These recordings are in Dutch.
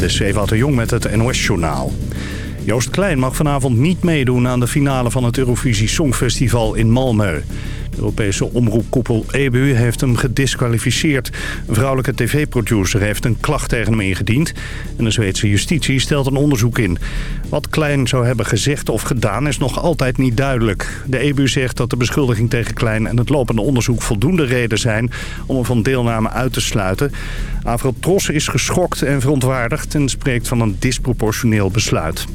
Dit is Eva de Jong met het NOS-journaal. Joost Klein mag vanavond niet meedoen aan de finale van het Eurovisie Songfestival in Malmö. Europese omroepkoepel EBU heeft hem gedisqualificeerd. Een vrouwelijke tv-producer heeft een klacht tegen hem ingediend. En de Zweedse justitie stelt een onderzoek in. Wat Klein zou hebben gezegd of gedaan is nog altijd niet duidelijk. De EBU zegt dat de beschuldiging tegen Klein en het lopende onderzoek voldoende reden zijn... om hem van deelname uit te sluiten. Tros is geschokt en verontwaardigd en spreekt van een disproportioneel besluit.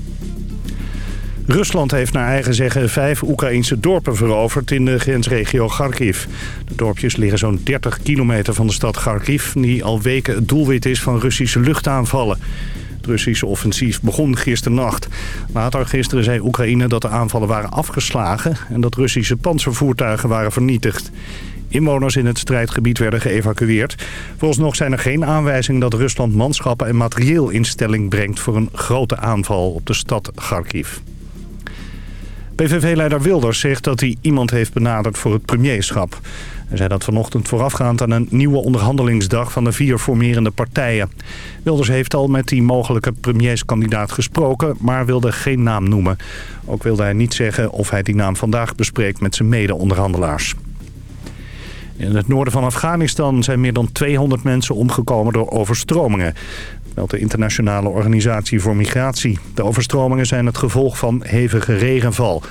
Rusland heeft naar eigen zeggen vijf Oekraïnse dorpen veroverd in de grensregio Kharkiv. De dorpjes liggen zo'n 30 kilometer van de stad Kharkiv... die al weken het doelwit is van Russische luchtaanvallen. Het Russische offensief begon gisternacht. Later gisteren zei Oekraïne dat de aanvallen waren afgeslagen... en dat Russische panzervoertuigen waren vernietigd. Inwoners in het strijdgebied werden geëvacueerd. nog zijn er geen aanwijzingen dat Rusland manschappen en materieel in stelling brengt... voor een grote aanval op de stad Kharkiv. PVV-leider Wilders zegt dat hij iemand heeft benaderd voor het premierschap. Hij zei dat vanochtend voorafgaand aan een nieuwe onderhandelingsdag van de vier formerende partijen. Wilders heeft al met die mogelijke premierskandidaat gesproken, maar wilde geen naam noemen. Ook wilde hij niet zeggen of hij die naam vandaag bespreekt met zijn mede-onderhandelaars. In het noorden van Afghanistan zijn meer dan 200 mensen omgekomen door overstromingen meldt de Internationale Organisatie voor Migratie. De overstromingen zijn het gevolg van hevige regenval.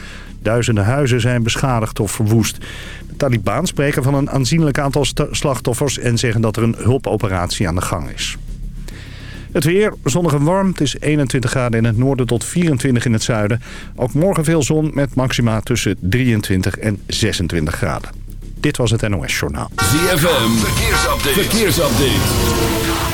Duizenden huizen zijn beschadigd of verwoest. De Taliban spreken van een aanzienlijk aantal slachtoffers... en zeggen dat er een hulpoperatie aan de gang is. Het weer, zonnig en warm. Het is 21 graden in het noorden tot 24 in het zuiden. Ook morgen veel zon met maxima tussen 23 en 26 graden. Dit was het NOS Journaal. ZFM, verkeersupdate. verkeersupdate.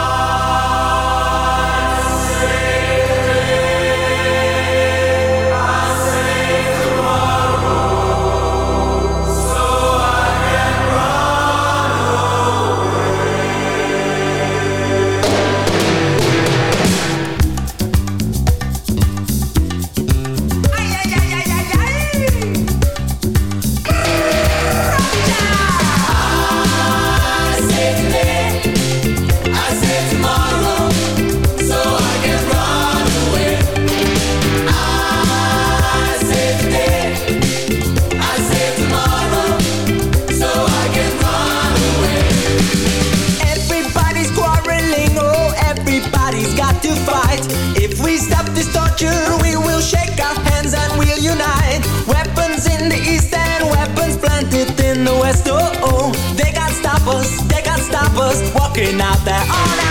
planted in the west, oh, oh. They can't stop us, they can't stop us Walking out there. All night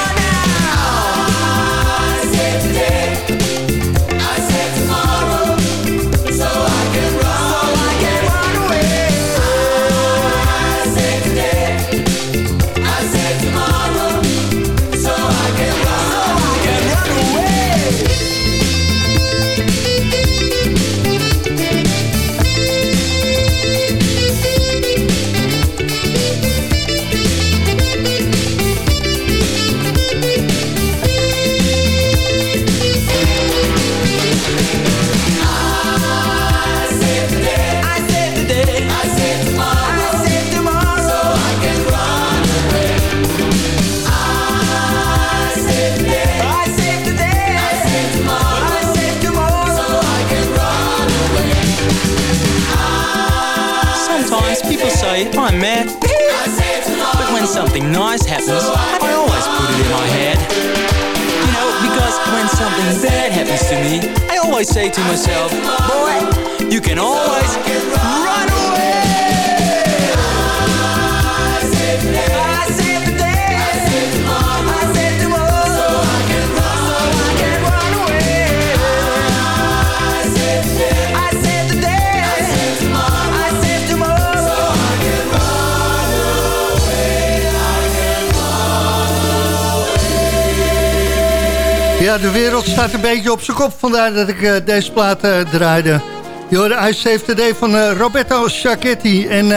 something bad happens to me, I always say to myself, boy, you can always run away. Ja, de wereld staat een beetje op zijn kop. Vandaar dat ik eh, deze plaat eh, draaide. Je hoorde I Save the Day van eh, Roberto Sacchetti. En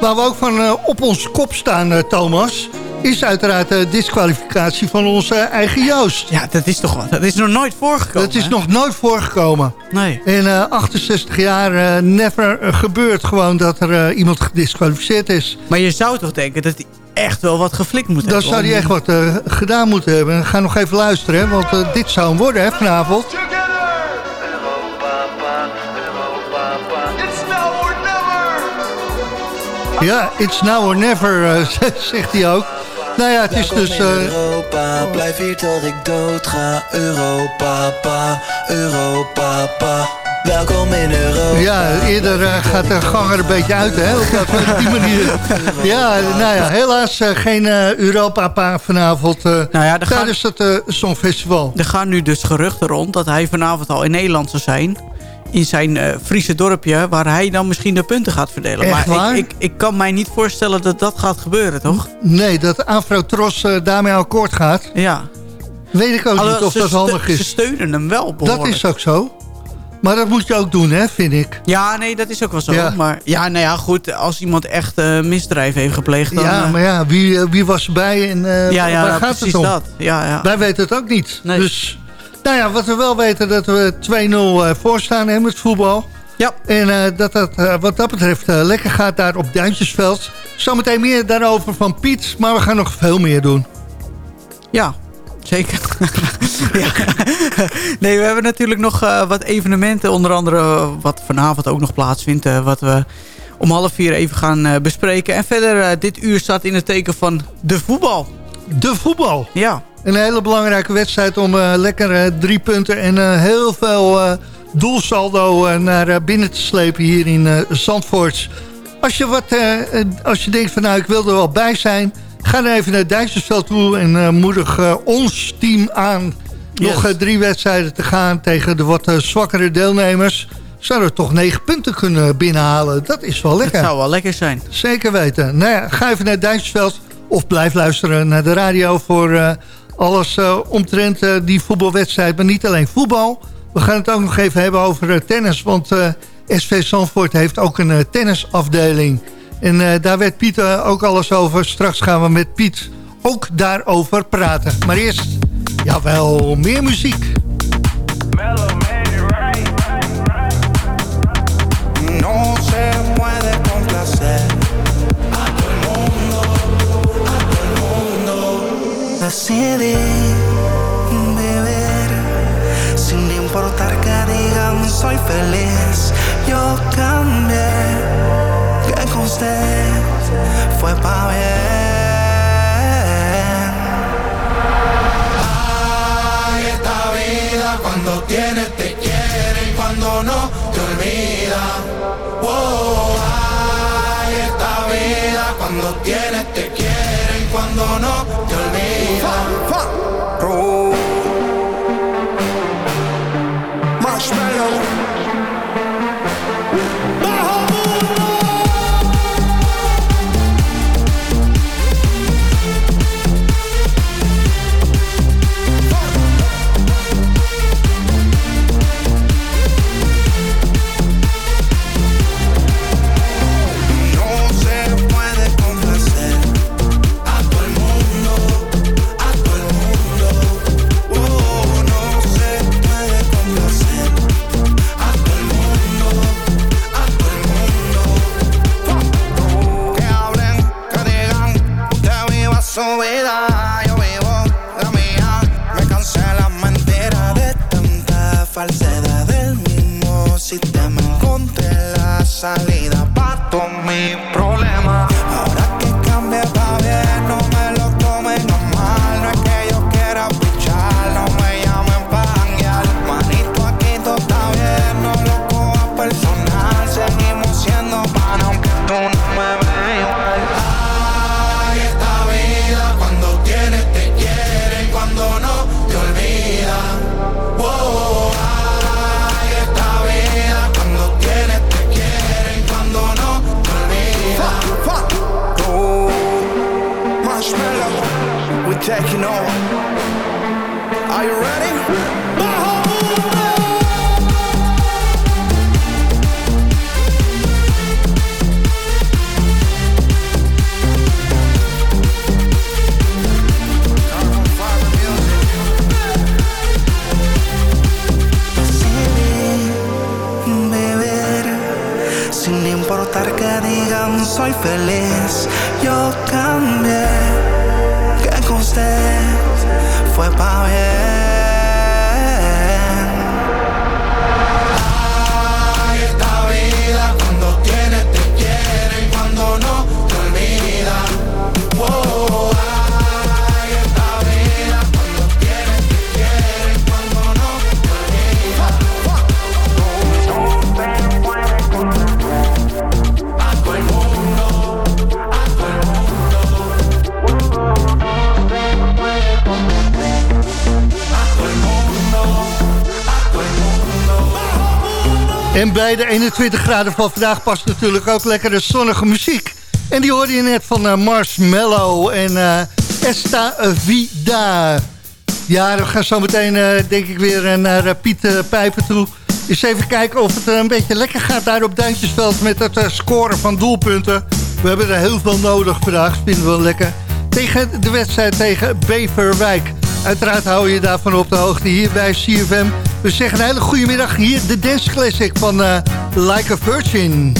waar we ook van op ons kop staan, Thomas... is uiteraard de disqualificatie van onze eigen Joost. Ja, dat is toch. Dat is nog nooit voorgekomen. Dat is hè? nog nooit voorgekomen. Nee. In eh, 68 jaar never gebeurt gewoon dat er iemand gedisqualificeerd is. Maar je zou toch denken dat echt wel wat geflikt moet Dan hebben. zou hij om- echt wat eh, gedaan moeten hebben. Ga nog even luisteren, hè, want eh, dit zou hem worden hè, vanavond. Ja, it's now or never, eh, zegt hij ook. Nou ja, het is dus... eh, Europa, blijf hier tot ik dood ga. Europa, pa, Europa, pa. Welkom in Europa. ja, eerder eh, gaat de gang er een beetje uit, hè? Op, dat, op die manier. Ja, nou ja, helaas eh, geen eh, Europa vanavond eh, Nou ja, er gaan, tijdens het eh, Songfestival. er gaan nu dus geruchten rond dat hij vanavond al in Nederland zou zijn. In zijn eh, Friese dorpje, waar hij dan misschien de punten gaat verdelen. Echt maar waar? Ik, ik, ik kan mij niet voorstellen dat dat gaat gebeuren, toch? Nee, dat Afro Tros eh, daarmee akkoord gaat, Ja. weet ik ook niet of ze dat handig Ze is. steunen hem wel behoorlijk. Dat is ook zo. Maar dat moet je ook doen, hè, vind ik. Ja, nee, dat is ook wel zo. Ja. Maar ja, nou ja, goed. Als iemand echt eh misdrijf heeft gepleegd, dan... ja, eh, maar ja, wie, eh, wie was erbij en eh, ja, ja, waar nou, gaat precies het om? dat. Ja, ja. Wij weten het ook niet. Nee. Dus, nou ja, wat we wel weten, dat we 2-0 eh, voorstaan hè, met voetbal. Ja. En dat dat wat dat betreft lekker gaat daar op Duintjesveld. Zometeen meer daarover van Piet, maar we gaan nog veel meer doen. Ja, zeker. ja. Nee, we hebben natuurlijk nog eh, wat evenementen. Onder andere eh, wat vanavond ook nog plaatsvindt. eh, wat we om half vier even gaan bespreken. En verder, dit uur staat in het teken van de voetbal. De voetbal. Ja, Een hele belangrijke wedstrijd om lekker drie punten en heel veel doelsaldo naar binnen te slepen hier in Zandvoort. Als je, wat, als je denkt van nou ik wil er wel bij zijn, ga dan even naar Duitsersveld toe en eh, moedig eh, ons team aan. Nog Yes. eh, drie wedstrijden te gaan tegen de wat zwakkere deelnemers. Zouden we toch negen punten kunnen binnenhalen. Dat is wel lekker. zou wel lekker zijn. Zeker weten. Nou ja, ga even naar Duitsersveld of blijf luisteren naar de radio voor alles omtrent die voetbalwedstrijd. Maar niet alleen voetbal. We gaan het ook nog even hebben over tennis. Want SV Zandvoort heeft ook een tennisafdeling. En eh, daar werd Piet eh, ook alles over. Straks gaan we met Piet ook daarover praten. Maar eerst, jawel, meer muziek. No se puede complacer a todo el mundo, a todo el mundo. Decidí vivir sin importar que digan soy feliz. Yo cambié, usted fue pa' bien. Ay, esta vida cuando tienes te quiere y cuando no te olvida. Wow, ay, esta vida cuando tienes te digan soy feliz, yo cambié. Que usted fue pa' bien. En bij de 21 graden van vandaag past natuurlijk ook lekkere zonnige muziek. En die hoorde je net van eh, Marshmallow en eh, Esta Vida. Ja, we gaan zo meteen eh, denk ik weer naar Piet Pijpen toe. Eens even kijken of het een beetje lekker gaat daar op Duintjesveld met het scoren van doelpunten. We hebben er heel veel nodig vandaag, vinden we wel lekker. Tegen de wedstrijd tegen Beverwijk. Uiteraard hou je daarvan op de hoogte hier bij CFM. We zeggen een hele goede middag. Hier de Dance Classic van eh, Like a Virgin.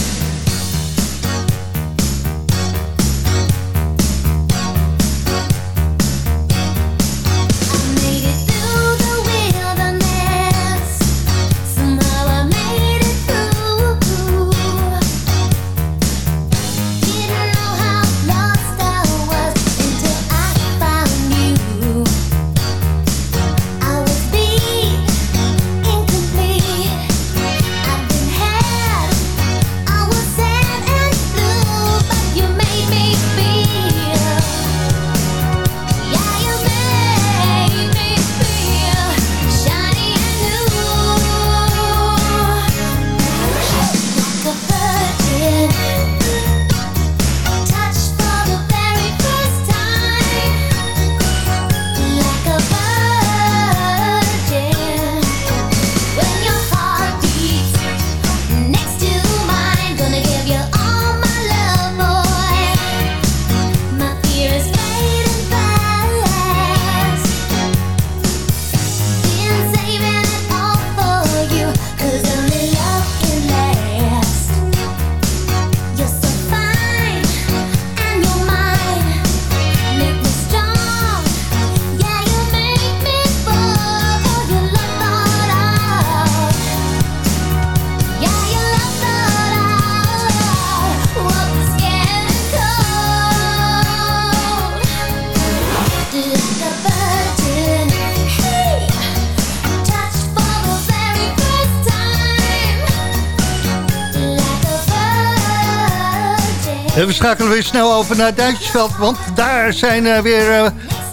Virgin. En we schakelen weer snel over naar Duintjesveld. Want daar zijn eh, weer eh,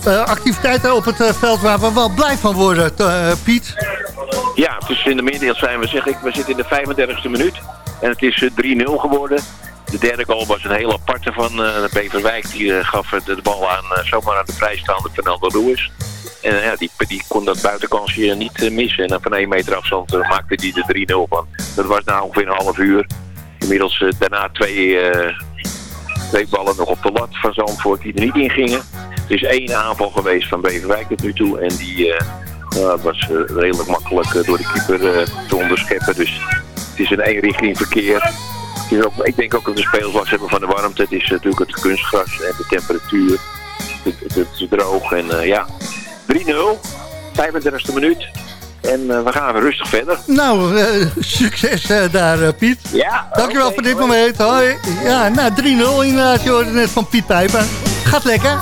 eh, activiteiten op het veld waar we wel blij van worden, Piet. Ja, dus in de middag zijn we, zeg ik, we zitten in de 35e minuut. En het is eh, 3-0 geworden. De derde goal was een heel aparte van Beverwijk. Die gaf de, bal aan, zomaar aan de vrijstaande Fernando Ruiz. En ja, die, kon dat buitenkansje niet missen. En van 1 meter afstand maakte die de 3-0 van. Dat was na ongeveer een half uur. Inmiddels daarna twee, twee ballen nog op de lat van Zandvoort die er niet in gingen. Het is één aanval geweest van Beverwijk tot nu toe. En die eh, nou, was eh, redelijk makkelijk eh, door de keeper te onderscheppen. Dus het is een eenrichting verkeer. Ook, ik denk ook dat de spelers last hebben van de warmte. Het is natuurlijk het kunstgras en de temperatuur. Het, het, is droog en ja. 3-0, 35e minuut. En eh, we gaan weer rustig verder. Nou, eh, succes eh, daar, Piet. Ja, Dankjewel voor dit hoi. moment. Hoi. Ja, nou, 3-0 inderdaad. Je hoorde net van Piet Pijper. Gaat lekker.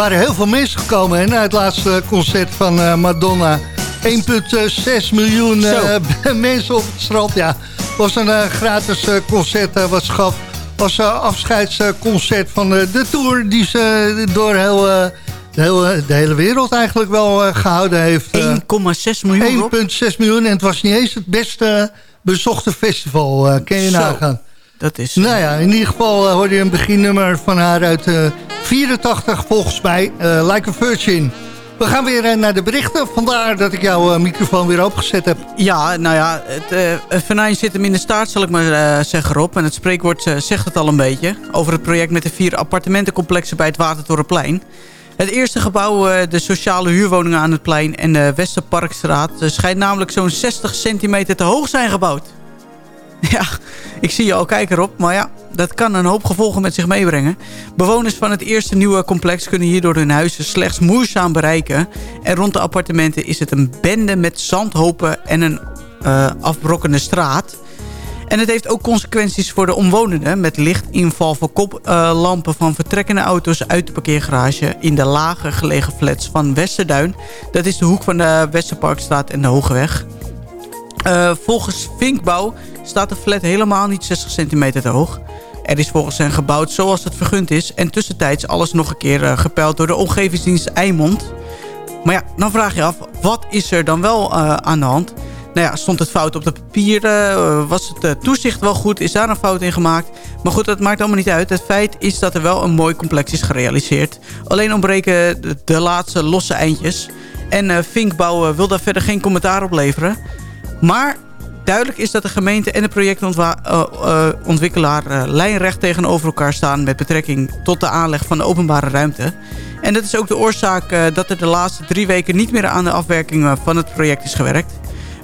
Waren heel veel mensen gekomen hè, naar het laatste concert van eh, Madonna. 1,6 miljoen eh, mensen op het strand. Ja, was een eh, gratis concert wat gaf. was een afscheidsconcert van de tour die ze door heel, de, hele, de hele wereld eigenlijk wel eh, gehouden heeft. eh. 1,6 miljoen, Rob. 1,6 miljoen en het was niet eens het beste bezochte festival. eh ken je Zo. nagaan. Dat is... Nou ja, in ieder geval eh, hoorde je een beginnummer van haar uit eh 84 volgens mij. eh, like a Virgin. We gaan weer eh, naar de berichten. Vandaar dat ik jouw eh, microfoon weer opgezet heb. Ja, nou ja, het eh, het venijn zit hem in de staart, zal ik maar eh, zeggen, Rob. En het spreekwoord eh, zegt het al een beetje. Over het project met de vier appartementencomplexen bij het Watertorenplein. Het eerste gebouw, eh, de sociale huurwoningen aan het plein en de Westerparkstraat... eh, schijnt namelijk zo'n 60 centimeter te hoog zijn gebouwd. Ja, ik zie je al kijken Rob, maar ja, dat kan een hoop gevolgen met zich meebrengen. Bewoners van het eerste nieuwe complex kunnen hierdoor hun huizen slechts moeizaam bereiken. En rond de appartementen is het een bende met zandhopen en een eh, afbrokkende straat. En het heeft ook consequenties voor de omwonenden... met lichtinval van koplampen van vertrekkende auto's uit de parkeergarage... in de lager gelegen flats van Westerduin. Dat is de hoek van de Westerparkstraat en de Hogeweg. Eh, volgens Vinkbouw staat de flat helemaal niet 60 centimeter te hoog. Er is volgens hen gebouwd zoals het vergund is... en tussentijds alles nog een keer eh, gepeild door de omgevingsdienst Eimond. Maar ja, dan vraag je af, wat is er dan wel eh, aan de hand? Nou ja, stond het fout op de papieren? Eh, was het toezicht wel goed? Is daar een fout in gemaakt? Maar goed, dat maakt allemaal niet uit. Het feit is dat er wel een mooi complex is gerealiseerd. Alleen ontbreken de, laatste losse eindjes. En Vinkbouw wil daar verder geen commentaar op leveren. Maar duidelijk is dat de gemeente en de projectontwikkelaar eh, lijnrecht tegenover elkaar staan... met betrekking tot de aanleg van de openbare ruimte. En dat is ook de oorzaak eh, dat er de laatste drie weken niet meer aan de afwerking van het project is gewerkt.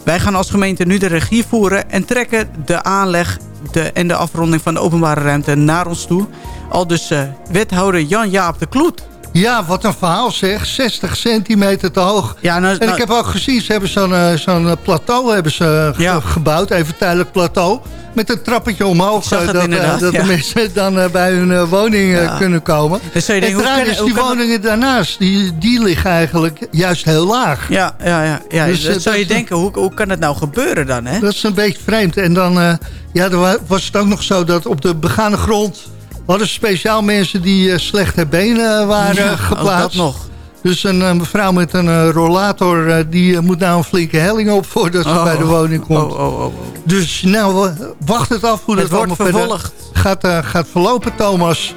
Wij gaan als gemeente nu de regie voeren en trekken de aanleg de, en de afronding van de openbare ruimte naar ons toe. Al dus eh, wethouder Jan-Jaap de Kloet. Ja, wat een verhaal zeg. 60 centimeter te hoog. Ja, nou, En nou- ik heb ook gezien, ze hebben zo'n eh, zo'n eh, plateau hebben ze Ja. gebouwd. Even tijdelijk plateau. Met een trappetje omhoog. Eh, dat ja. de mensen dan eh, bij hun eh, woning eh, kunnen komen. Dus denken, en trouwens, die woningen daarnaast, die, die liggen eigenlijk juist heel laag. Ja, ja, ja. ja. Dus, dat eh, zou je denken, hoe, hoe kan het nou gebeuren dan, hè? Dat is een beetje vreemd. En dan eh, ja, wa- was het ook nog zo dat op de begane grond... hadden speciaal mensen die eh, slechte benen waren Ja, eh, ook geplaatst. dat nog. Dus een eh, mevrouw met een rollator... die moet nou een flinke helling op voordat ze Oh. bij de woning komt. Oh, oh, oh, oh. Dus nou, wacht het af hoe Het dat wordt allemaal verder vervolgd. gaat, eh, gaat verlopen, Thomas.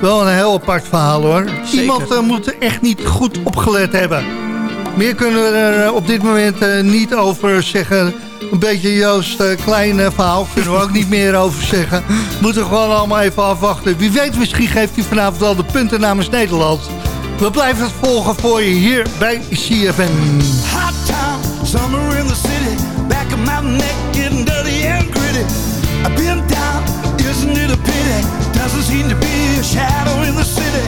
Wel een heel apart verhaal, hoor. Iemand moet er echt niet goed opgelet hebben. Meer kunnen we er op dit moment niet over zeggen. Een beetje Joost eh, klein eh, verhaal kunnen we ook niet meer over zeggen. Moeten we gewoon allemaal even afwachten. Wie weet, misschien geeft hij vanavond al de punten namens Nederland. We blijven het volgen voor je hier bij CFM. Hot town, summer in the city. Back of my neck getting dirty and gritty. I've been down, isn't it a pity? Doesn't seem to be a shadow in the city.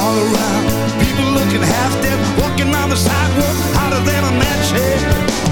All around, people looking half dead, walking on the sidewalk, hotter than a match head.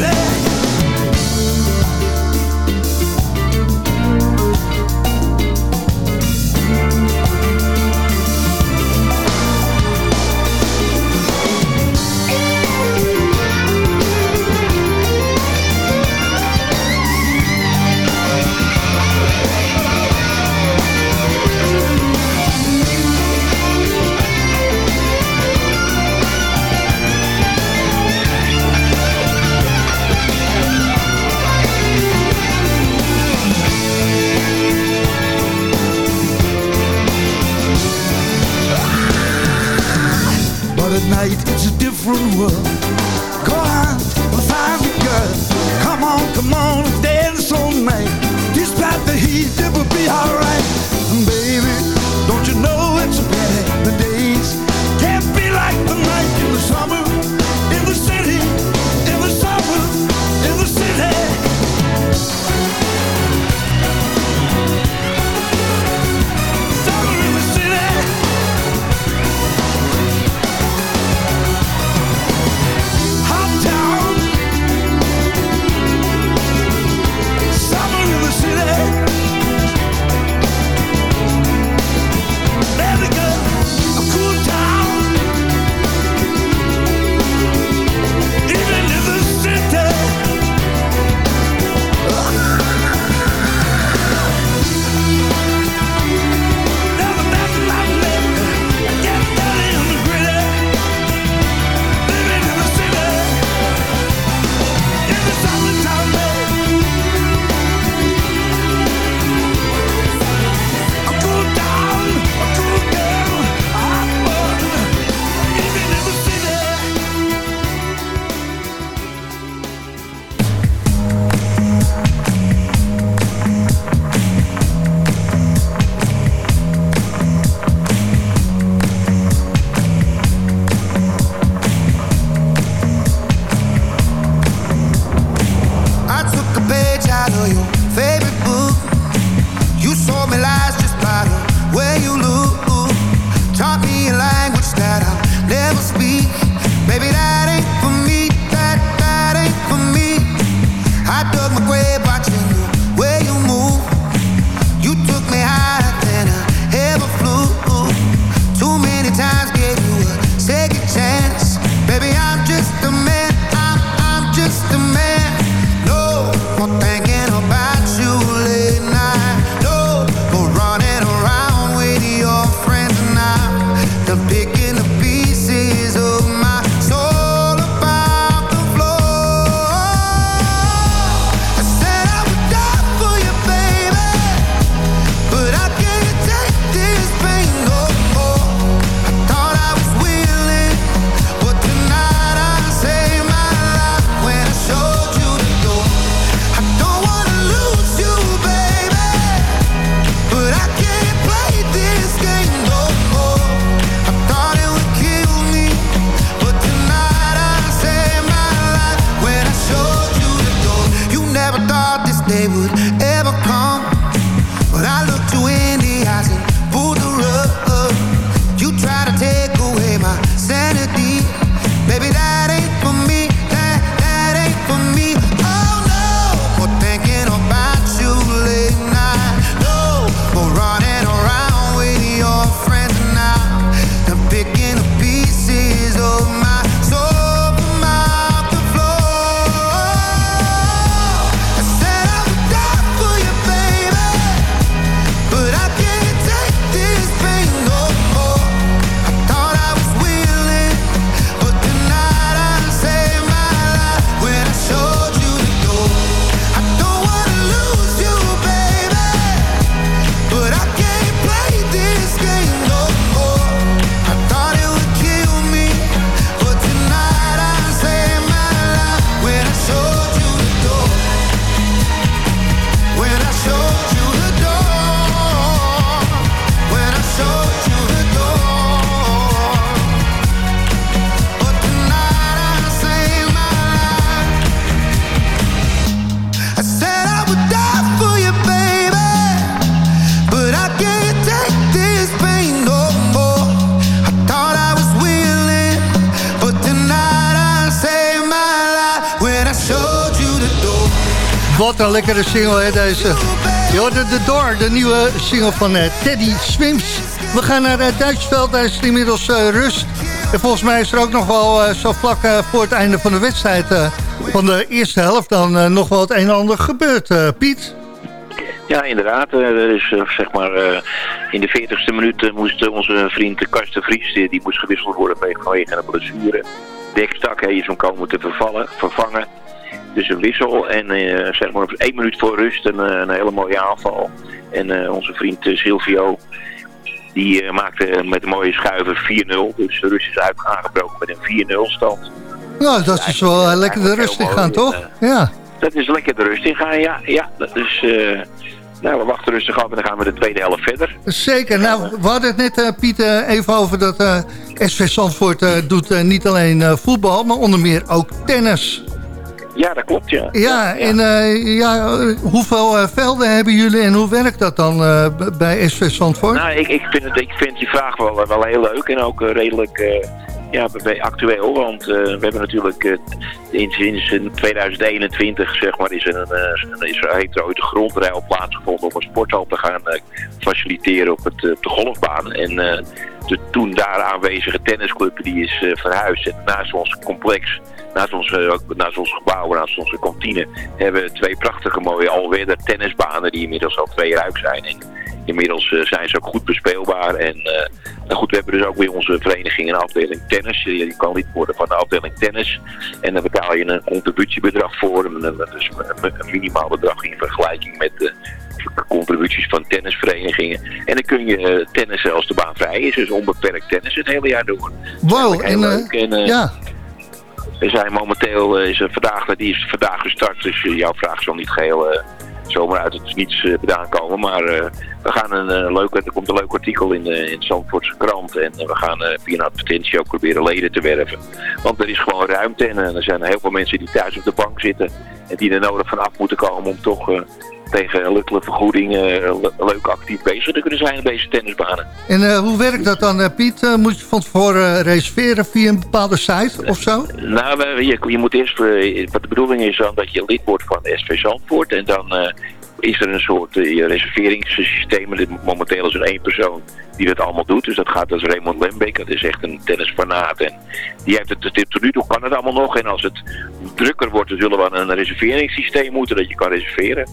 love. single, hè, deze. Je hoorde The Door, de nieuwe single van eh, Teddy Swims. We gaan naar het Duitsveld, daar is het inmiddels eh, rust. En volgens mij is er ook nog wel uh, zo vlak voor het einde van de wedstrijd... van de eerste helft dan nog wel het een en ander gebeurd, Piet. Ja, inderdaad. Er is zeg maar in de 40ste minuut moest onze vriend Karsten Vries, die, moest gewisseld worden vanwege een blessure. Dekstak, hij is hem moeten vervallen, vervangen. Dus een wissel en eh, zeg maar één minuut voor rust een, eh, een hele mooie aanval. En eh, onze vriend Silvio, die maakte met een mooie schuiver 4-0. Dus de rust is aangebroken met een 4-0 stand. Nou, dat is wel lekker de rust in gaan, toch? Ja. Dat is lekker de rust in gaan, ja. ja dat is... Nou, we wachten rustig af en dan gaan we de tweede helft verder. Zeker. Nou, we hadden het net, uh, Piet, even over dat uh, SV Zandvoort doet niet alleen voetbal... maar onder meer ook tennis. Ja, dat klopt, ja. Ja, en eh, ja, hoeveel eh, velden hebben jullie en hoe werkt dat dan eh, bij SV Zandvoort? Nou, ik, ik, vind het, ik vind die vraag wel, wel heel leuk en ook redelijk ja, actueel. Want we hebben natuurlijk in, sinds in 2021 zeg maar, is er een, is er, heeft er ooit een plaatsgevonden om een sporthal te gaan faciliteren op, het, op de golfbaan. En de toen daar aanwezige tennisclub die is verhuisd. En naast ons complex, naast ons, eh, naast ons gebouw, naast onze kantine, hebben we twee prachtige mooie alweer tennisbanen die inmiddels al twee ruik zijn. En inmiddels eh, zijn ze ook goed bespeelbaar. En eh, nou goed, we hebben dus ook weer onze vereniging een afdeling tennis. Je, kan lid worden van de afdeling tennis. En dan betaal je een contributiebedrag voor. Dus een, een minimaal bedrag in vergelijking met de contributies van tennisverenigingen. En dan kun je tennissen als de baan vrij is. Dus onbeperkt tennis het hele jaar door. Wow, en, leuk. En, ja. We zijn momenteel, eh, is vandaag, die is vandaag gestart, dus eh, jouw vraag zal niet geheel eh, zomaar uit het niets eh, vandaan komen. Maar eh, we gaan een eh, leuk, er komt een leuk artikel in, de in Zandvoortse krant en eh, we gaan eh, via een advertentie ook proberen leden te werven. Want er is gewoon ruimte en eh, er zijn heel veel mensen die thuis op de bank zitten en die er nodig vanaf moeten komen om toch... tegen een luttele vergoeding eh, le- leuk actief bezig te kunnen zijn op deze tennisbanen. En eh, hoe werkt dat dan, eh, Piet? Moet je van tevoren reserveren via een bepaalde site of zo? Nou, je, je moet eerst, wat de bedoeling is dan dat je lid wordt van SV Zandvoort. En dan is er een soort reserveringssysteem. Momenteel is er één persoon die dat allemaal doet. Dus dat gaat als Raymond Lembeek. Dat is echt een tennisfanaat. En die heeft het, tot nu toe kan het allemaal nog. En als het drukker wordt, dan zullen we aan een reserveringssysteem moeten dat je kan reserveren.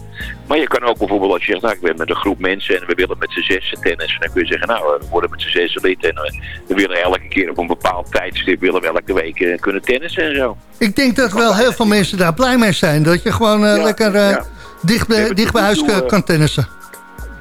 Maar je kan ook bijvoorbeeld als je zegt, nou ik ben met een groep mensen en we willen met z'n zessen tennis. Dan kun je zeggen, nou we worden met z'n zessen lid en eh, we willen elke keer op een bepaald tijdstip willen we elke week eh, kunnen tennissen en zo. Ik denk dat wel heel veel mensen daar blij mee zijn. Dat je gewoon eh, Ja, lekker ja. dicht, bij, dicht huis toe, kan tennissen.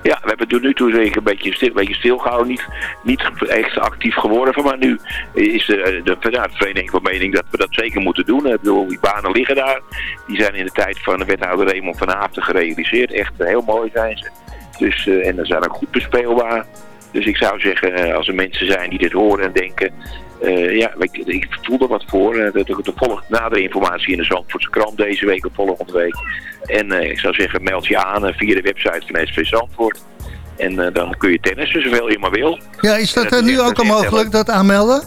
Ja, we hebben tot nu toe zeker een beetje, stil, een beetje stilgehouden. Niet, niet echt actief geworden. Maar nu is de, de, de van mening dat we dat zeker moeten doen. Ik bedoel, die banen liggen daar. Die zijn in de tijd van de wethouder Raymond van Haafden gerealiseerd. Echt eh, heel mooi zijn ze. Dus, eh, en ze zijn ook goed bespeelbaar. Dus ik zou zeggen, eh, als er mensen zijn die dit horen en denken... eh, ja, ik, ik voel er wat voor. Eh, Er er volgt nadere informatie in de Zandvoortse krant deze week of volgende week. En eh, ik zou zeggen, meld je aan via de website van SV Zandvoort. En dan kun je tennissen zoveel je maar wil. Ja, is dat dat nu ook al mogelijk, dat aanmelden?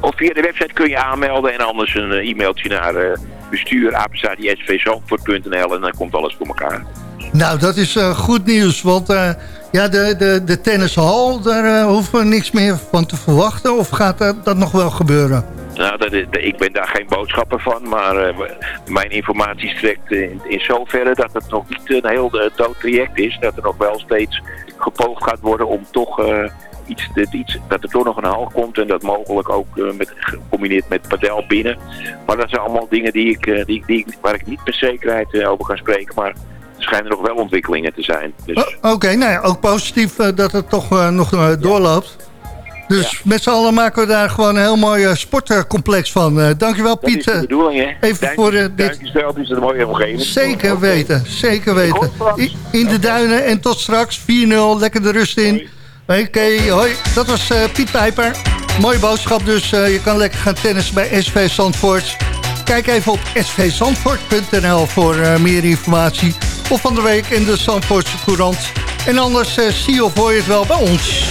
Of via de website kun je aanmelden en anders een e-mailtje naar bestuur en dan komt alles voor elkaar. Nou, dat is goed nieuws, want ja, de, de, de tennishal, daar eh, hoeven we niks meer van te verwachten. Of gaat eh, dat nog wel gebeuren? Nou, dat, is- ik ben daar geen boodschapper van, maar eh, mijn informatie strekt in, zoverre dat het nog niet een heel eh, dood traject is. Dat er nog wel steeds gepoogd gaat worden om toch iets, dit, iets, dat er toch nog een hal komt en dat mogelijk ook met, gecombineerd met padel binnen. Maar dat zijn allemaal dingen die ik, die, die, waar ik niet met zekerheid over kan spreken, maar schijnen nog wel ontwikkelingen te zijn. Dus, Oh, Oké, nou ja, ook positief eh, dat het toch eh, nog eh, doorloopt. Dus met z'n allen maken we daar gewoon een heel mooi sportcomplex van. Eh, dankjewel dat is Piet. de bedoeling, hè? even Dank- voor, eh, dit- is een mooie omgeving. Zeker weten, zeker weten. In de duinen en tot straks 4-0, lekker de rust in. Oké, hoi. Dat was eh, Piet Pijper. Mooie boodschap dus. je kan lekker gaan tennissen bij SV Zandvoort. Kijk even op svzandvoort.nl voor eh, meer informatie. Of van de week in de Zandvoortse Courant. En anders eh, zie of hoor je het wel bij ons.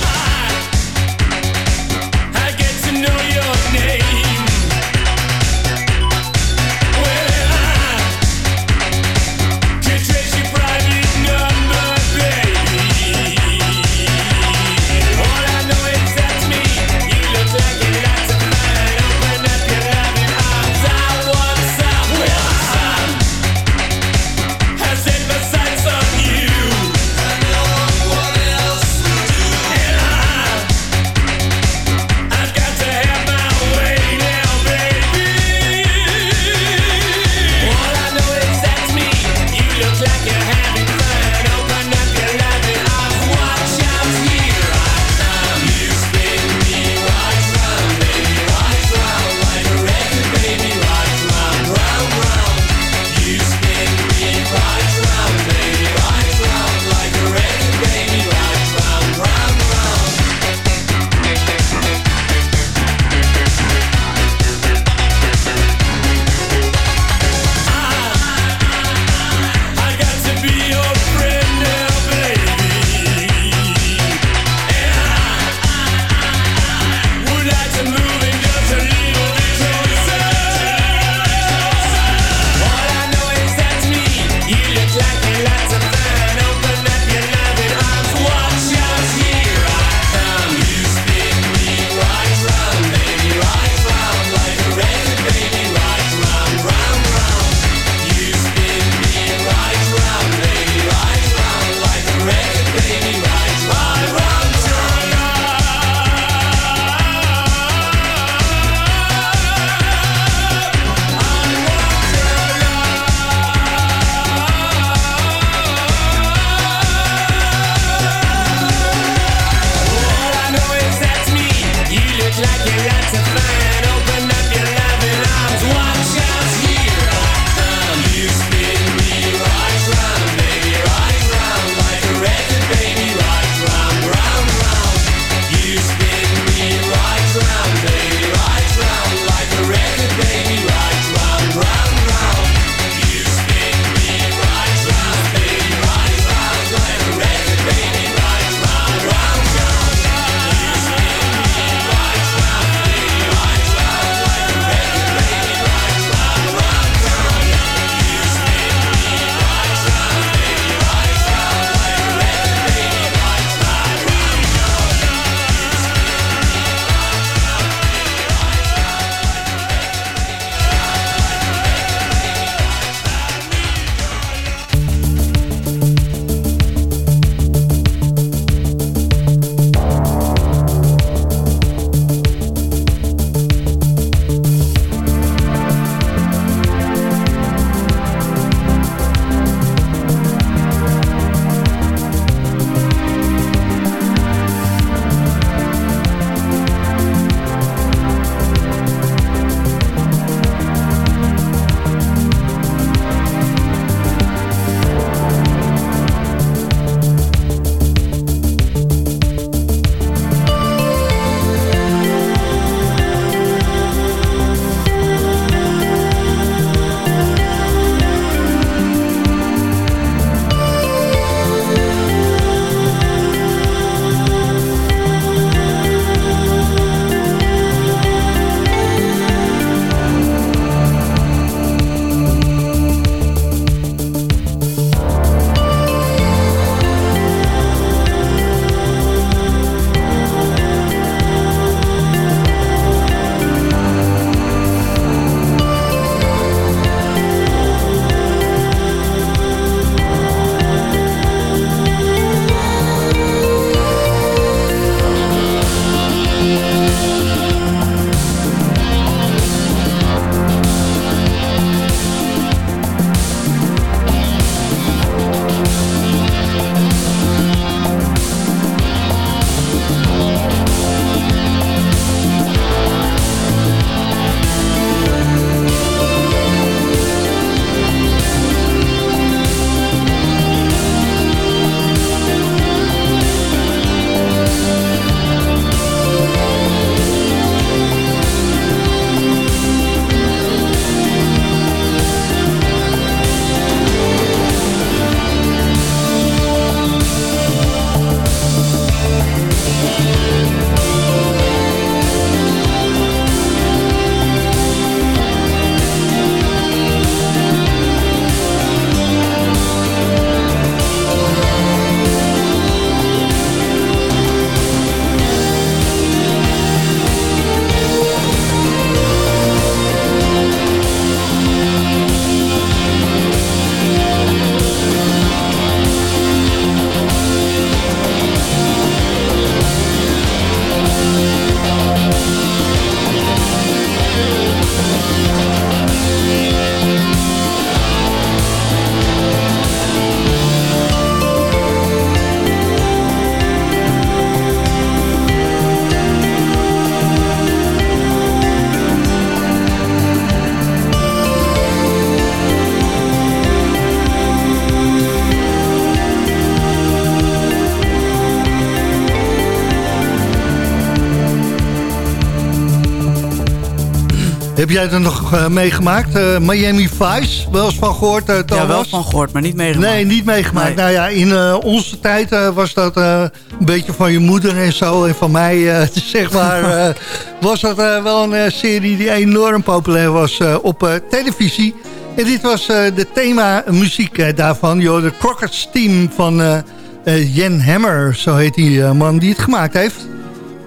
Heb jij er nog eh, meegemaakt? Eh, Miami Vice, wel eens van gehoord, eh, Ja, Thomas? wel van gehoord, maar niet meegemaakt. Nee, niet meegemaakt. Nee. Nou ja, in eh, onze tijd eh, was dat eh, een beetje van je moeder en zo. En van mij, eh, zeg maar, eh, was dat eh, wel een eh, serie die enorm populair was eh, op eh, televisie. En dit was eh, de thema muziek eh, daarvan. Joh, de Crockett's Team van eh, eh, Jen Hammer, zo heet die eh, man die het gemaakt heeft.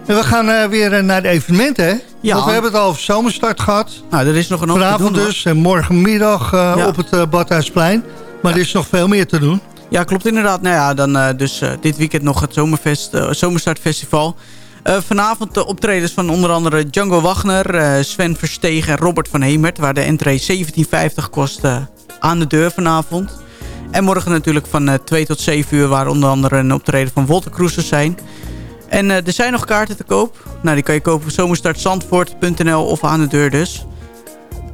En we gaan eh, weer eh, naar de evenementen, hè? Ja. Want we hebben het al over zomerstart gehad. Nou, er is nog een hoop te Vanavond hoor. dus en morgenmiddag Ja. op het eh, Badhuisplein. Maar er is nog veel meer te doen. Ja, klopt inderdaad. Nou ja, dan eh, dus dit weekend nog het Zomerfest, Zomerstartfestival. Vanavond de optredens van onder andere Django Wagner, Sven Verstegen en Robert van Hemert... waar de entree 17,50 kost aan de deur vanavond. En morgen natuurlijk van eh 2 tot 7 uur... waar onder andere een optreden van Wolter Cruises zijn. En eh, er zijn nog kaarten te koop. Nou, die kan je kopen op zomerstartzandvoort.nl of aan de deur dus.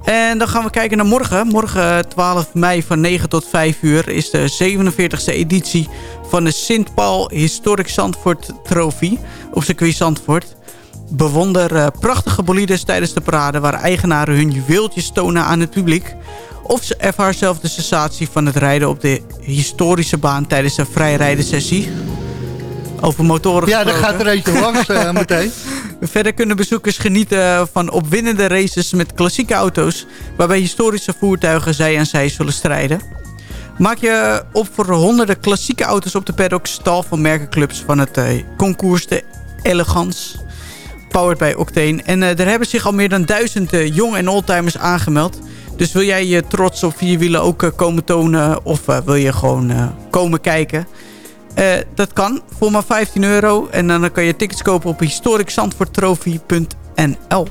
En dan gaan we kijken naar morgen. Morgen eh, 12 mei van 9 tot 5 uur is de 47e editie van de Sint-Paul Historic Zandvoort Trophy op circuit Zandvoort. Bewonder eh, prachtige bolides tijdens de parade waar eigenaren hun juweeltjes tonen aan het publiek. Of ze ervaar zelf de sensatie van het rijden op de historische baan tijdens een vrijrijdensessie. Over motoren Ja, daar gaat er eentje langs eh, meteen. Verder kunnen bezoekers genieten van opwindende races met klassieke auto's... waarbij historische voertuigen zij aan zij zullen strijden. Maak je op voor honderden klassieke auto's op de paddocks... tal van merkenclubs van het eh, concours de Elegance... powered by Octane. En eh, er hebben zich al meer dan duizend jong- en oldtimers aangemeld... Dus wil jij je trots op vier wielen ook komen tonen... of wil je gewoon komen kijken... Eh, dat kan voor maar 15 euro. En dan kan je tickets kopen op historiczandvoorttrophy.nl.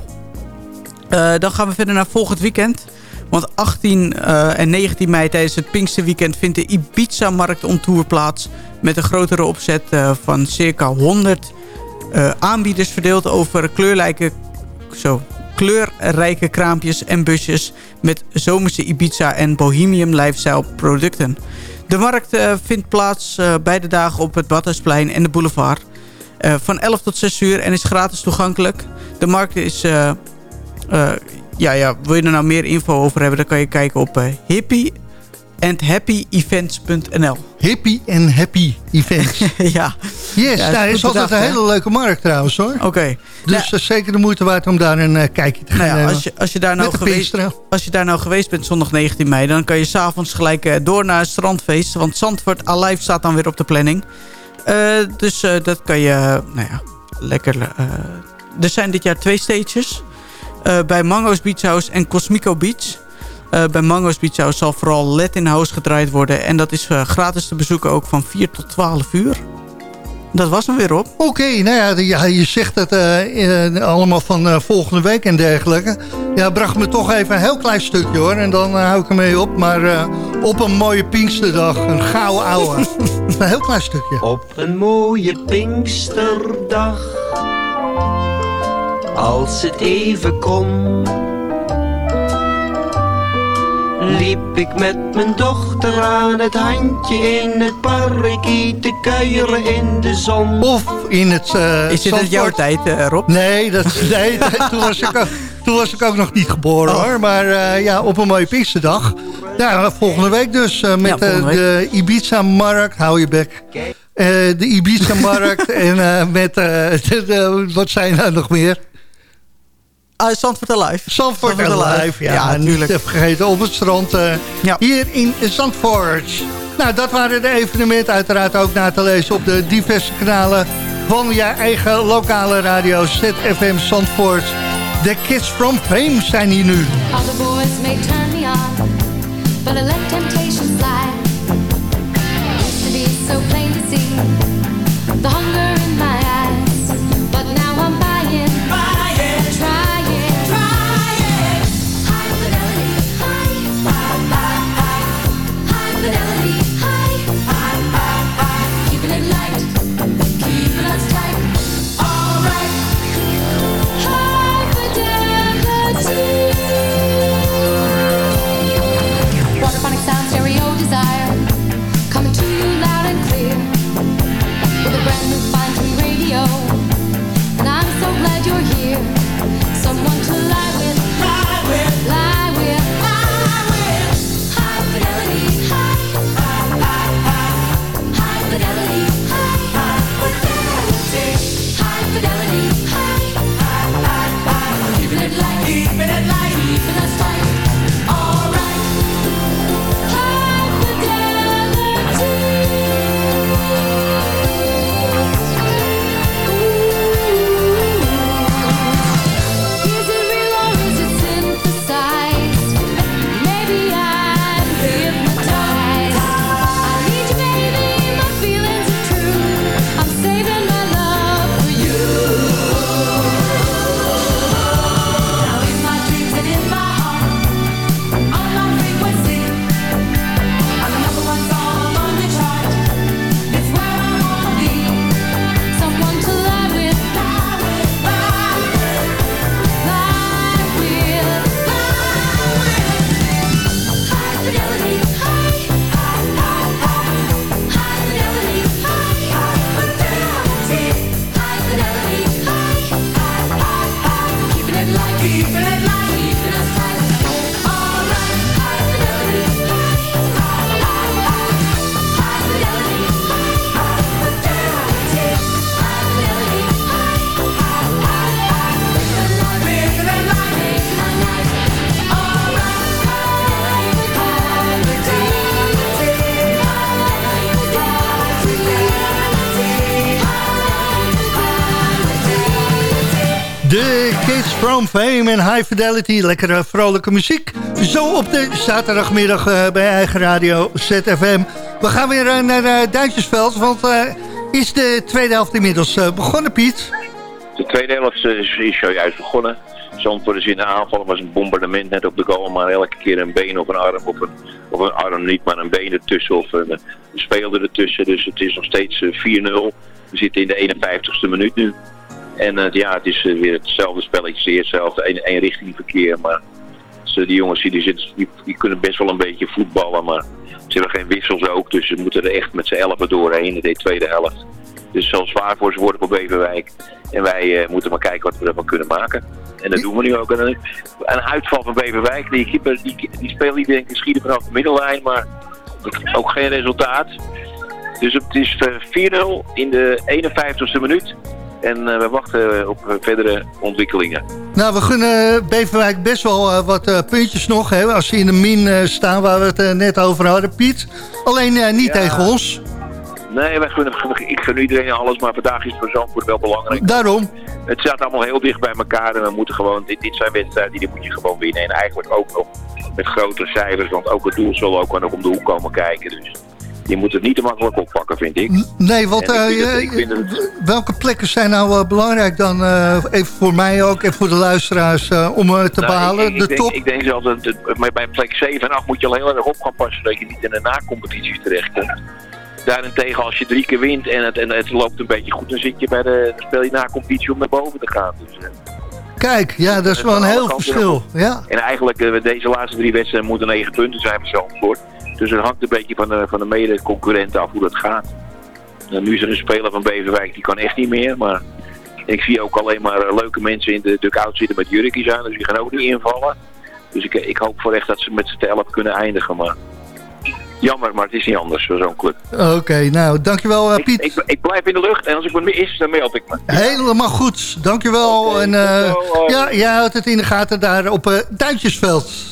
Eh dan gaan we verder naar volgend weekend. Want 18 eh, en 19 mei tijdens het Pinksterweekend vindt de Ibiza-markt on tour plaats. Met een grotere opzet van circa 100 eh, aanbieders verdeeld over kleurlijke, zo, kleurrijke kraampjes en busjes met zomerse Ibiza en Bohemian lifestyle producten. De markt eh, vindt plaats eh, beide dagen op het Badhuisplein en de boulevard. Eh, van 11 tot 6 uur en is gratis toegankelijk. De markt is... ja, ja, wil je er nou meer info over hebben... dan kan je kijken op hippie happyevents.nl. Hippie en happy events. ja. Yes, Ja, nou, is is goed altijd bedacht, een hele leuke markt trouwens hoor. Oké. Dus eh, zeker de moeite waard om daar een eh, kijkje te gaan Nou ja, nemen. als, je, als, je daar nou geweest, als je daar nou geweest bent zondag 19 mei... dan kan je s'avonds gelijk eh, door naar het strandfeest. Want Zandvoort Alive staat dan weer op de planning. Eh, dus eh, dat kan je, eh, nou ja, lekker... eh, er zijn dit jaar twee stages. eh, bij Mango's Beach House en Cosmico Beach. Eh, bij Mango's Beach House zal vooral Latin House gedraaid worden. En dat is eh, gratis te bezoeken ook van 4 tot 12 uur. Dat was hem weer op. Oké, nou ja, je zegt het eh, allemaal van eh, volgende week en dergelijke. Ja, bracht me toch even een heel klein stukje hoor. En dan hou ik ermee op. Maar eh, op een mooie Pinksterdag, een gouden ouwe. een heel klein stukje. Op een mooie Pinksterdag, als het even kon, liep ik met mijn dochter aan het handje in het parkie te kuieren in de zon. Of in het eh, Is dit het jouw tijd, eh, Rob? Nee, dat, nee toen, was ik ook, toen was ik ook nog niet geboren Oh. hoor. Maar eh, ja, op een mooie Pinksterdag. Ja, volgende week dus eh, met Ja, de Ibiza-markt. Hou je bek. Eh, de Ibiza-markt en met, de, de- wat zijn er nog meer? Ah, Zandvoort Alive. Zandvoort Zandvoort Alive. Ja, Ja, niet tuurlijk. te vergeten op het strand eh, Ja. hier in Zandvoort. Nou, dat waren de evenementen. Uiteraard ook na te lezen op de diverse kanalen van je eigen lokale radio ZFM Zandvoort. De Kids from Fame zijn hier nu. Other boys may turn me on, but I let temptation fly. Used to be so plain to see De Kids from Fame en High Fidelity. Lekkere vrolijke muziek. Zo op de zaterdagmiddag eh, bij eigen radio ZFM. We gaan weer eh, naar uh, Duintjesveld, want eh, is de tweede helft inmiddels eh, begonnen, Piet? De tweede helft eh, is, is zojuist begonnen. Zandvoort is in de aanval, was een bombardement net op de goal, maar elke keer een been of een arm, of een, een arm niet, maar een been ertussen of een, een ertussen. Dus het is nog steeds eh, 4-0. We zitten in de 51ste minuut nu. En eh, ja, het is eh, weer hetzelfde spelletje, hetzelfde, één, richting verkeer, maar ze, die jongens die, zitten, die, die kunnen best wel een beetje voetballen, maar ze hebben geen wissels ook, dus ze moeten er echt met z'n elfen doorheen in de tweede helft. Dus het zwaar voor ze worden voor Beverwijk. En wij eh, moeten maar kijken wat we ervan kunnen maken. En dat doen we nu ook. En een, uitval van Beverwijk, die, keeper, die, die niet ik schieten vanaf de middellijn, maar ook geen resultaat. Dus het is eh, 4-0 in de 51ste minuut. En eh, we wachten op eh, verdere ontwikkelingen. Nou, we gunnen Beverwijk best wel eh, wat eh, puntjes nog. Hè, als ze in de min eh, staan waar we het eh, net over hadden, Piet. Alleen eh, niet Ja. tegen ons. Nee, wij gunnen, ik gun iedereen alles, maar vandaag is het voor Zandvoort wel belangrijk. Daarom. Het staat allemaal heel dicht bij elkaar en we moeten gewoon, dit, dit zijn wedstrijden die moet je gewoon winnen. En eigenlijk ook nog met grotere cijfers, want ook het doel zal ook nog om de hoek komen kijken. Dus je moet het niet te makkelijk oppakken, vind ik. Nee, want En ik vind eh, het- ik vind het- welke plekken zijn nou eh, belangrijk dan, eh, even voor mij ook en voor de luisteraars, eh, om eh, te Nou, behalen? ik, de denk, top? Ik denk zelfs dat het, bij plek 7 en 8 moet je al heel erg op gaan passen dat je niet in de na-competitie terechtkomt. Daarentegen, als je drie keer wint en het, en het loopt een beetje goed, dan zit je bij de, dan speel je na-competitie om naar boven te gaan. Dus, eh, Kijk, ja, dat is wel een heel verschil. Ja. En eigenlijk, eh, deze laatste drie wedstrijden moeten negen punten zijn voor Zandvoort. Dus het hangt een beetje van de, van de mede-concurrenten af hoe dat gaat. En nu is er een speler van Beverwijk, die kan echt niet meer. Maar ik zie ook alleen maar eh, leuke mensen in de dugout zitten met jurkjes aan. Dus die gaan ook niet invallen. Dus ik, ik hoop voor echt dat ze met z'n elf kunnen eindigen. Maar jammer, maar het is niet anders voor zo'n club. Oké, nou, dankjewel eh, Piet. Ik, ik blijf in de lucht en als ik mis is, dan meld ik me. Helemaal goed, dankjewel. en eh, eh. ja, jij houdt het in de gaten daar op eh Duintjesveld.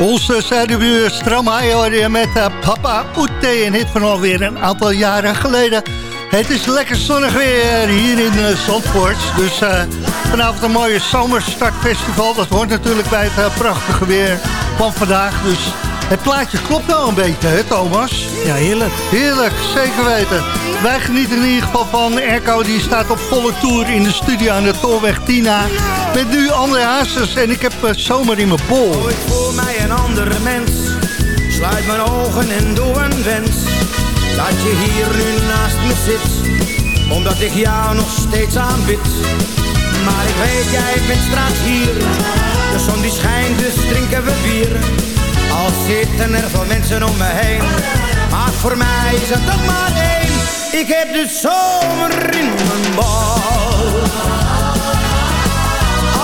Onze zuidenbuur Stromae hoorde met eh, Papa Oete. Een hit van alweer een aantal jaren geleden. Het is lekker zonnig weer hier in eh, Zandvoort. Dus eh, vanavond een mooie zomerstartfestival. Dat hoort natuurlijk bij het prachtige weer van vandaag. Dus het plaatje klopt wel een beetje, hè Thomas? Ja, heerlijk. Heerlijk, zeker weten. Wij genieten in ieder geval van Erco. Die staat op volle tour in de studio aan de Tolweg Tina. Met nu André Hazes en ik heb eh, zomer in mijn bol. Ik voel mij een andere mens. Sluit mijn ogen en doe een wens. Dat je hier nu naast me zit. Omdat ik jou nog steeds aanbid. Maar ik weet, jij bent straks hier. De zon die schijnt, dus drinken we bier. Al zitten er veel mensen om me heen. Maar voor mij is het toch maar één. Ik heb de zomer in mijn bal.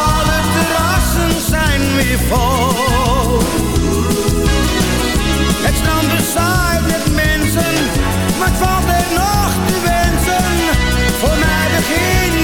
Alle terrassen zijn weer vol. Het strand bezaaid met mensen, maar het valt er nog te wensen. Voor mij begint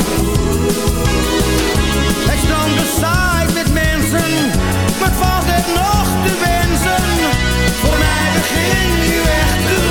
nog te wensen. Voor mij begint nu echt de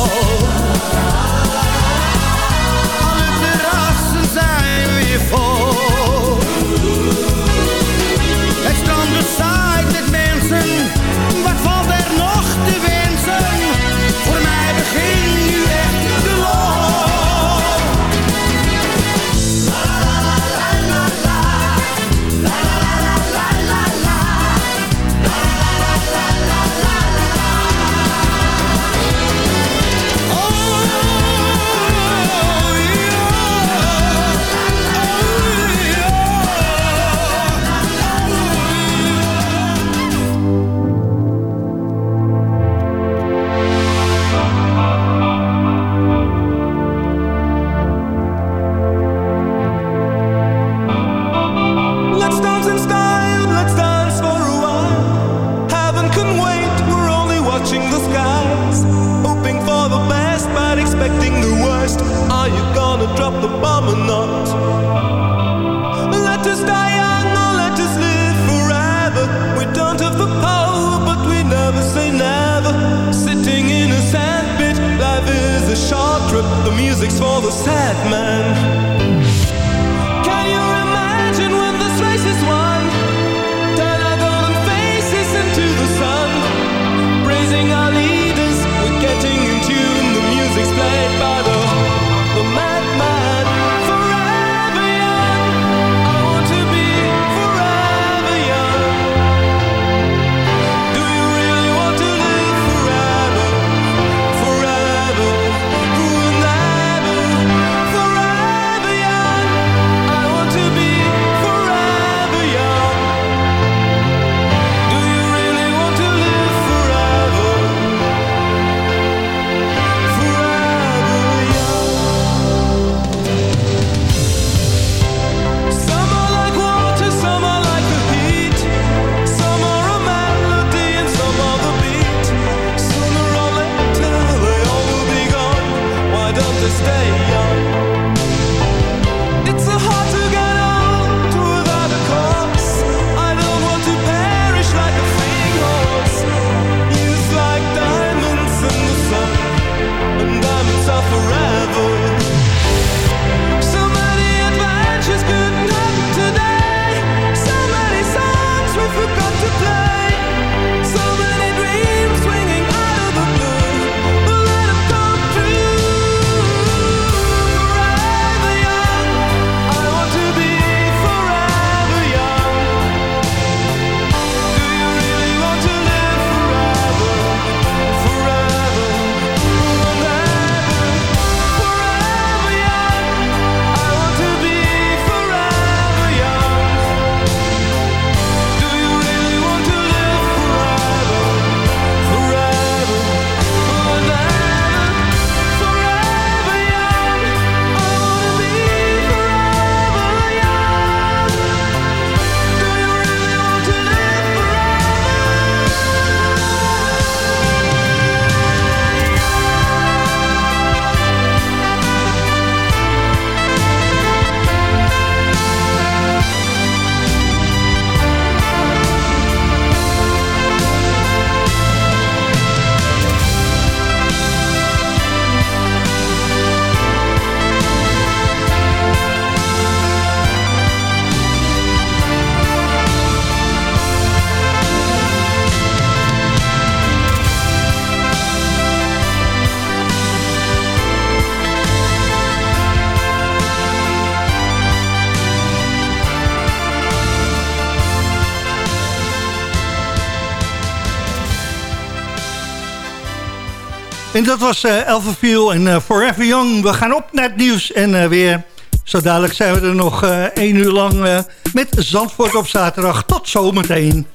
En dat was uh, en eh, Forever Young. We gaan op naar het nieuws en eh, weer. Zo dadelijk zijn we er nog één uur lang met Zandvoort op zaterdag. Tot zometeen.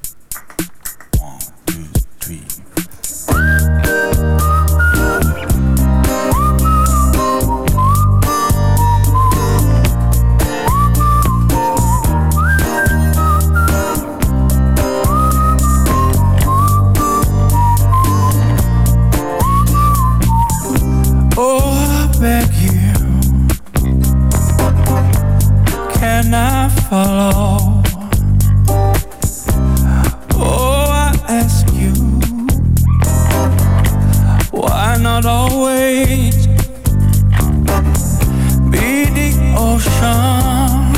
follow. Oh, I ask you Why not always Be the ocean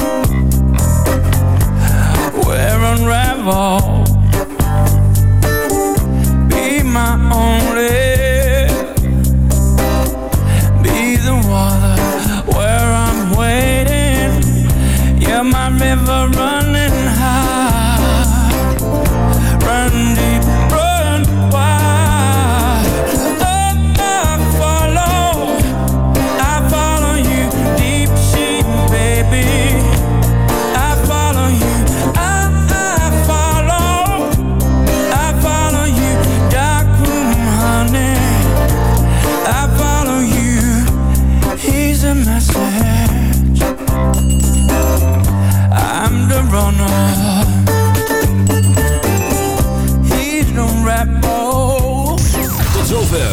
Where unravel